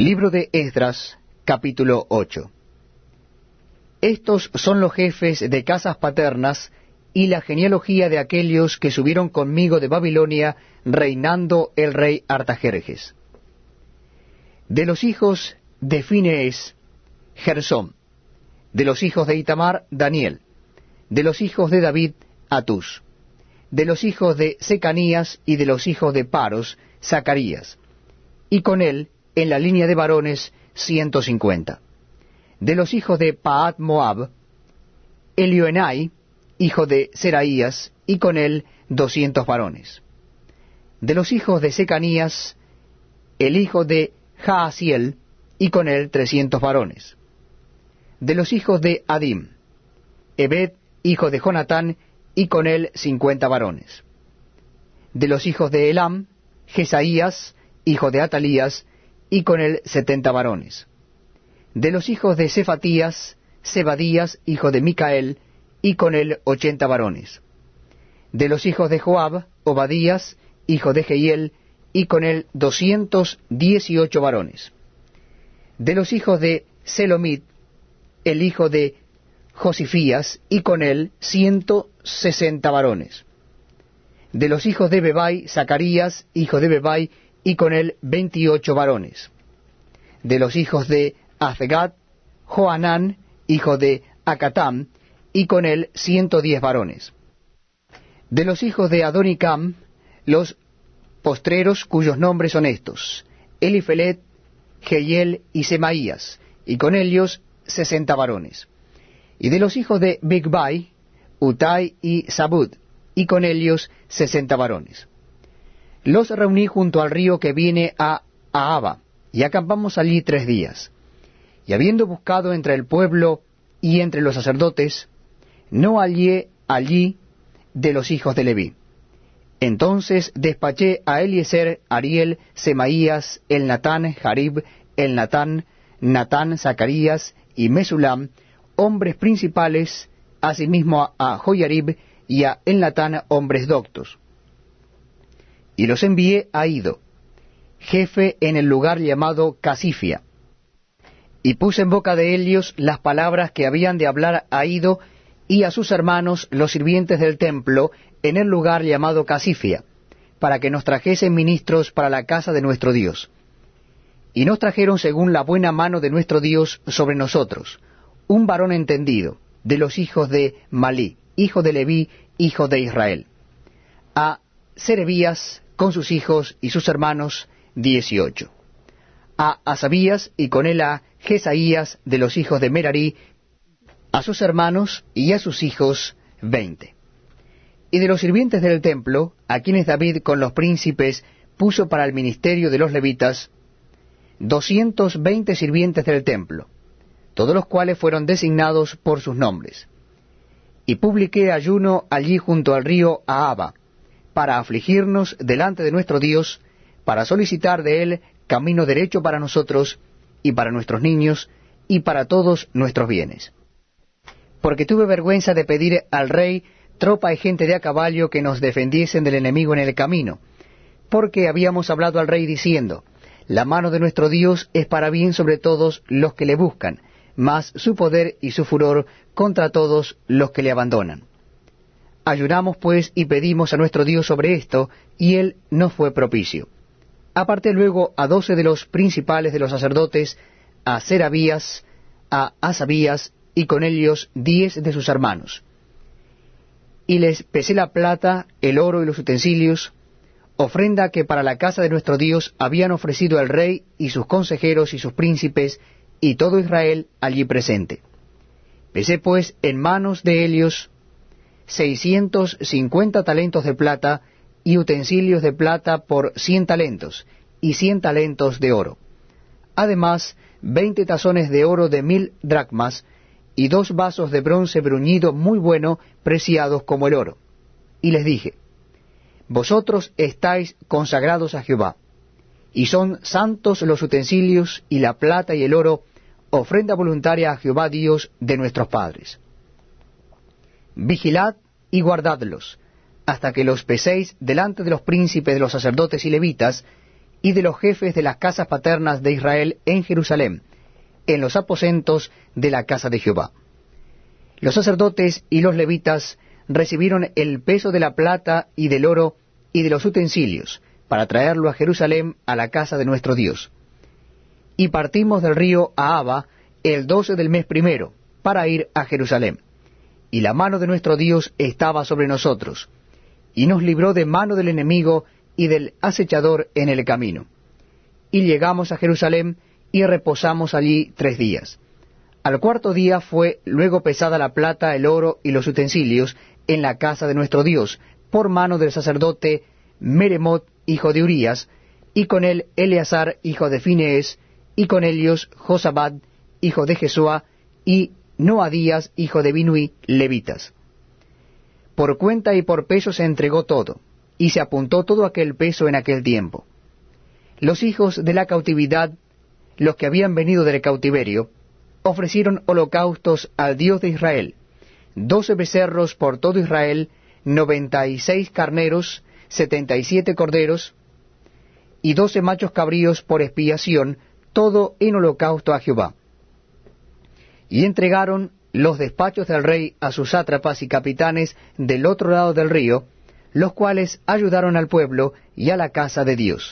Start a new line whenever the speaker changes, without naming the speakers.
Libro de Esdras, capítulo 8. Estos son los jefes de casas paternas y la genealogía de aquellos que subieron conmigo de Babilonia, reinando el rey Artajerjes. De los hijos de Finees, Gersón. De los hijos de Itamar, Daniel. De los hijos de David, Atus. De los hijos de Secanías y de los hijos de Paros, Zacarías. Y con él, en la línea de varones, ciento cincuenta. De los hijos de Paat Moab, Elioenai, hijo de Seraías, y con él doscientos varones. De los hijos de Secanías, el hijo de Jaasiel, y con él trescientos varones. De los hijos de Adim, Ebed, hijo de Jonatán, y con él cincuenta varones. De los hijos de Elam, Jesaías, hijo de Atalías, y con él setenta varones. De los hijos de Cefatías, Zebadías, hijo de Micael, y con él ochenta varones. De los hijos de Joab, Obadías, hijo de Jehiel, y con él doscientos dieciocho varones. De los hijos de Selomit, el hijo de Josifías, y con él ciento sesenta varones. De los hijos de Bebai, Zacarías, hijo de Bebai, y con él veintiocho varones. De los hijos de Azgat, Joanán, hijo de Acatam, y con él ciento diez varones. De los hijos de Adonicam, los postreros cuyos nombres son estos, Elifelet, Geyel y Semaías, y con ellos sesenta varones. Y de los hijos de Bigbai, Utai y Sabud, y con ellos sesenta varones. Los reuní junto al río que viene a Ahaba, y acampamos allí tres días. Y habiendo buscado entre el pueblo y entre los sacerdotes, no hallé allí de los hijos de Leví. Entonces despaché a Eliezer, Ariel, Semaías, el Natán, Jarib, el Natán, Natán, Zacarías y Mesulam, hombres principales, asimismo a Joyarib y a El Natán, hombres doctos y los envié a Ido, jefe en el lugar llamado Casifia. Y puse en boca de ellos las palabras que habían de hablar a Ido y a sus hermanos, los sirvientes del templo, en el lugar llamado Casifia, para que nos trajesen ministros para la casa de nuestro Dios. Y nos trajeron según la buena mano de nuestro Dios sobre nosotros, un varón entendido, de los hijos de Malí, hijo de Leví, hijo de Israel. A Serebías, con sus hijos y sus hermanos, dieciocho. A Asabías y con él a Jesaías de los hijos de Merarí, a sus hermanos y a sus hijos, veinte. Y de los sirvientes del templo, a quienes David con los príncipes puso para el ministerio de los levitas, doscientos veinte sirvientes del templo, todos los cuales fueron designados por sus nombres. Y publiqué ayuno allí junto al río Ahaba, para afligirnos delante de nuestro Dios, para solicitar de Él camino derecho para nosotros y para nuestros niños y para todos nuestros bienes. Porque tuve vergüenza de pedir al rey tropa y gente de a caballo que nos defendiesen del enemigo en el camino, porque habíamos hablado al rey diciendo, la mano de nuestro Dios es para bien sobre todos los que le buscan, mas su poder y su furor contra todos los que le abandonan. Ayunamos pues y pedimos a nuestro Dios sobre esto, y él no fue propicio. Aparté luego a doce de los principales de los sacerdotes, a Serabías, a Asabías, y con ellos diez de sus hermanos. Y les pesé la plata, el oro y los utensilios, ofrenda que para la casa de nuestro Dios habían ofrecido el rey y sus consejeros y sus príncipes, y todo Israel allí presente. Pesé pues en manos de ellos seiscientos cincuenta talentos de plata y utensilios de plata por cien talentos y cien talentos de oro. Además, veinte tazones de oro de mil dracmas y dos vasos de bronce bruñido muy bueno, preciados como el oro. Y les dije, Vosotros estáis consagrados a Jehová, y son santos los utensilios y la plata y el oro, ofrenda voluntaria a Jehová Dios de nuestros padres vigilad y guardadlos, hasta que los peséis delante de los príncipes de los sacerdotes y levitas, y de los jefes de las casas paternas de Israel en Jerusalén, en los aposentos de la casa de Jehová. Los sacerdotes y los levitas recibieron el peso de la plata y del oro y de los utensilios, para traerlo a Jerusalén a la casa de nuestro Dios. Y partimos del río Ahaba el doce del mes primero, para ir a Jerusalén. Y la mano de nuestro Dios estaba sobre nosotros, y nos libró de mano del enemigo y del acechador en el camino. Y llegamos a Jerusalén y reposamos allí tres días. Al cuarto día fue luego pesada la plata, el oro y los utensilios en la casa de nuestro Dios, por mano del sacerdote Meremot, hijo de Urías, y con él Eleazar, hijo de Finees, y con ellos Josabad, hijo de Jesúa, y Noadías, hijo de Binui, levitas. Por cuenta y por peso se entregó todo, y se apuntó todo aquel peso en aquel tiempo. Los hijos de la cautividad, los que habían venido del cautiverio, ofrecieron holocaustos al Dios de Israel, doce becerros por todo Israel, noventa y seis carneros, setenta y siete corderos, y doce machos cabríos por expiación, todo en holocausto a Jehová. Y entregaron los despachos del rey a sus sátrapas y capitanes del otro lado del río, los cuales ayudaron al pueblo y a la casa de Dios.